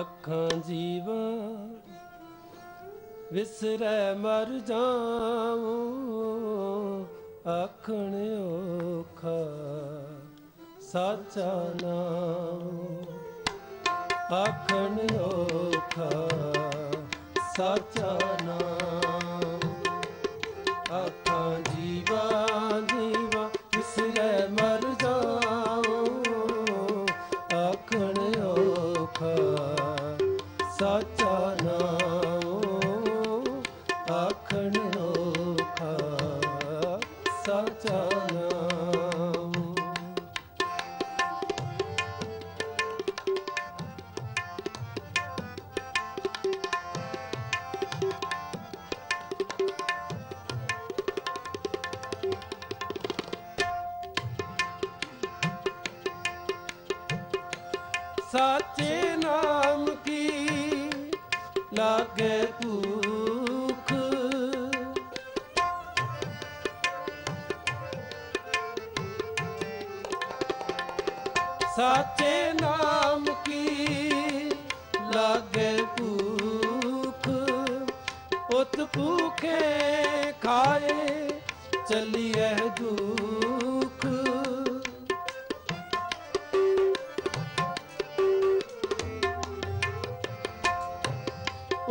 ਅੱਖਾਂ ਜੀਵਾ ਵਿਸਰੈ ਮਰ ਜਾਵਾਂ। ਆਖਣ ਔਖਾ ਸਾਚਾ ਨਾਮ। ਆਖਣ ਔਖਾ ਸਾਚਾ ਨਾਮ। ਆਖਾਂ ਜੀਵਾ ਜੀਵਾ ਆਖਣ ਓਖਾ ਸਾਚਾ ਨਾਮ। ਸਾਚੇ ਨਾਮ ਕੀ ਲਾਗੇ ਭੂਖ ਸਾਚੇ ਨਾਮ ਕੀ ਲਾਗੇ ਭੂਖ? ਉਤ ਭੂਖੇ ਖਾਏ ਚਲੀਏ ਦੁਖ।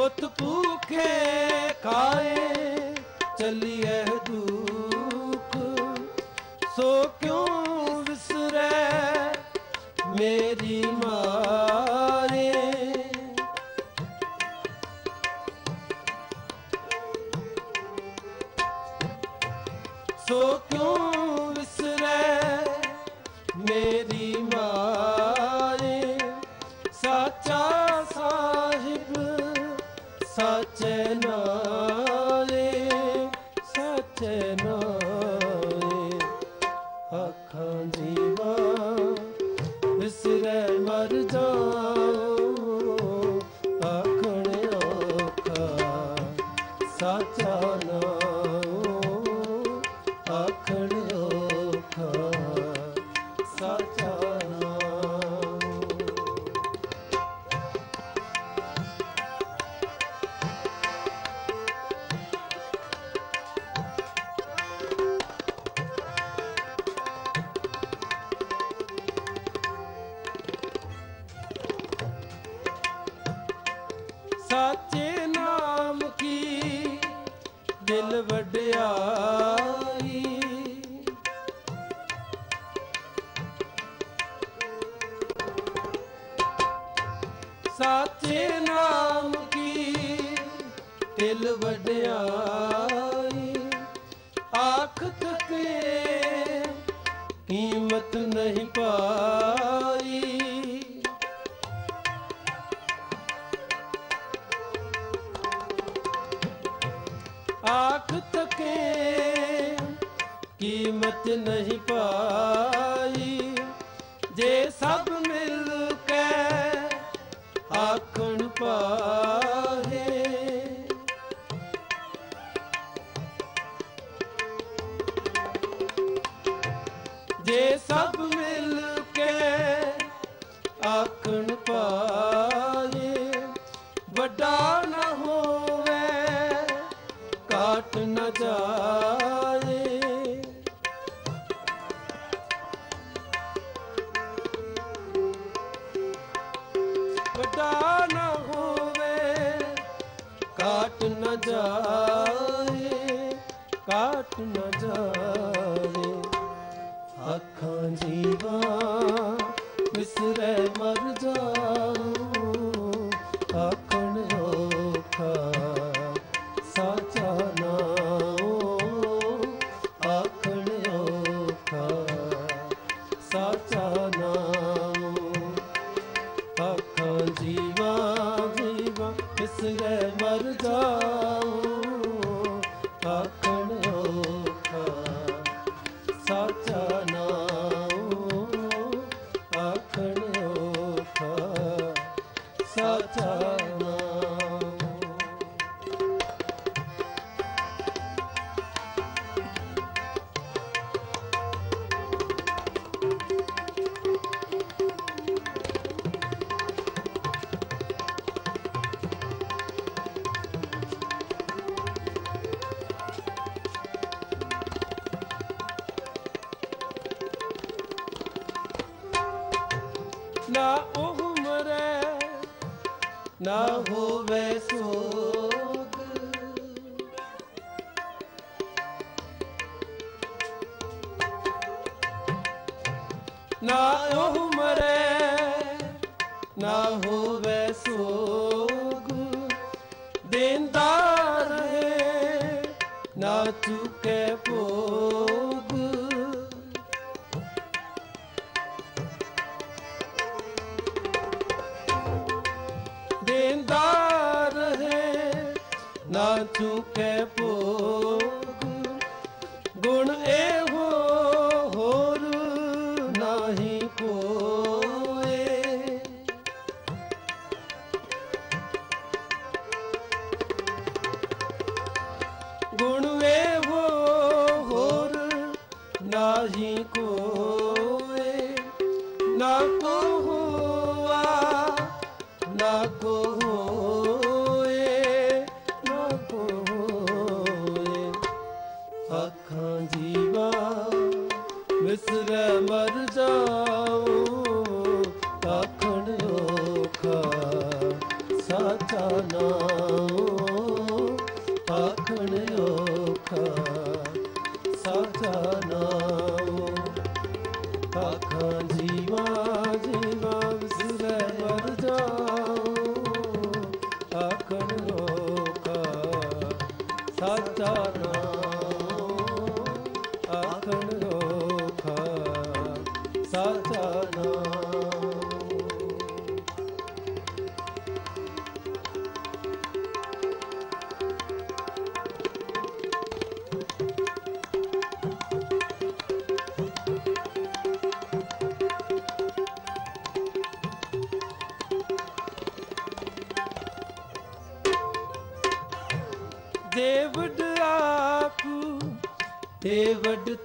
ਉਤ ਭੂਖੇ ਖਾਏ ਚਲੀਏ ਮੇਰੀ ਮਾਰੇ ਸੋ ਕਿਉਂ ਵਿਸਰੈ ਮੇਰੀ ਮਾਰੇ ਸਾਚਾ ਸਾਹਿਬ ਸਚੇ ਸਾਚਾ ਦਿਲ ਵਡਿਆਈ। ਸਾਚੇ ਨਾਮ ਕੀ? ਦਿਲ ਵਡਿਆਈ। ਆਖ ਤਕੇ ਕੀਮਤ ਨਹੀਂ ਪਾਈ। ਨਹੀਂ ਪਾਈ। ਜੇ ਸਭ ਕਾਟ ਨਾ ਜਾਏ ਕਾਟ ਨ ਜਾਏ। ਅੱਖਾਂ ਜੀਵਾ ਵਿਸਰੈ ਮਰ ਜਾਉ। ਆਖਣ ਮਰ ਜਾਉ ਆਖਣ ਔਖਾ ਸਾਚਾ ਨਾ ਉਹ ਮਰੈ ਨਾ ਹੋਵੇ ਸੋਗ। ਨਾ ਉਹ ਮਰੈ ਨਾ ਹੋਵੇ ਸੋਗ। ਦਿੰਦਾ ਰਹੇ, ਨਾ ਚੁਕੇ ਪੋ ਚੁਕੇ ਭੋਗ। ਗੁਣ ਇਹੋ ਹੋਰ ਨਾਹੀ ਕੋਏ ਗੁਣ ਇਹੋ ਹੋਰ ਨਾਹੀ ਕੋਏ ਨਾ ਕੋ ਹੋਆ ਨਾ ਕੋ ਸਾਚਾ ਨਾਉ ਆਖਣ ਔਖਾ, ਸਾਚਾ ਨਾਉ ਆਖਾਂ, ਜੀਵਾ ਜੀਵਾ ਵਿਸਰੈ ਮਰ ਜਾਉ। ਆਖਣ ਔਖਾ, ਸਾਚਾ ਨਾਉ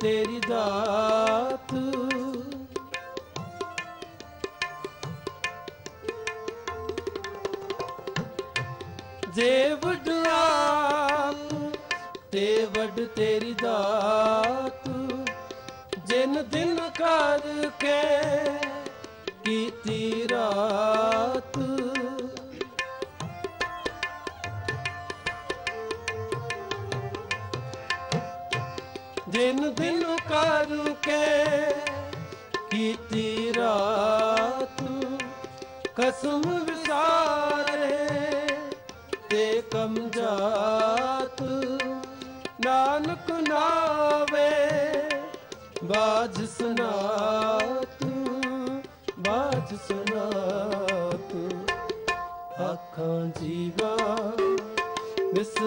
ਤੇਰੀ ਦਾਤ। ਜੇ ਵੱਡ ਆਖੂ ਤੇ ਵੱਡ ਤੇਰੀ ਦਾਤ। ਜਿਨ ਦਿਨ ਕਰਕੇ ਕੀਤੀ ਰਾਤ। ਦਿਨ ਦਿਨ ਕਰਕੇ ਕੀਤੀ ਰਾਤ ਕਸਮ ਵਿਸਾਰੇ ਤੇ ਕਮ ਜਾਤ। ਨਾਨਕ ਨਾਵੇ, ਬਾਜ ਸੁਨਾਤ ਬਾਜ ਸੁਨਾਤ। ਅੱਖਾਂ ਜੀਵਾ ਵਿਸਰੈ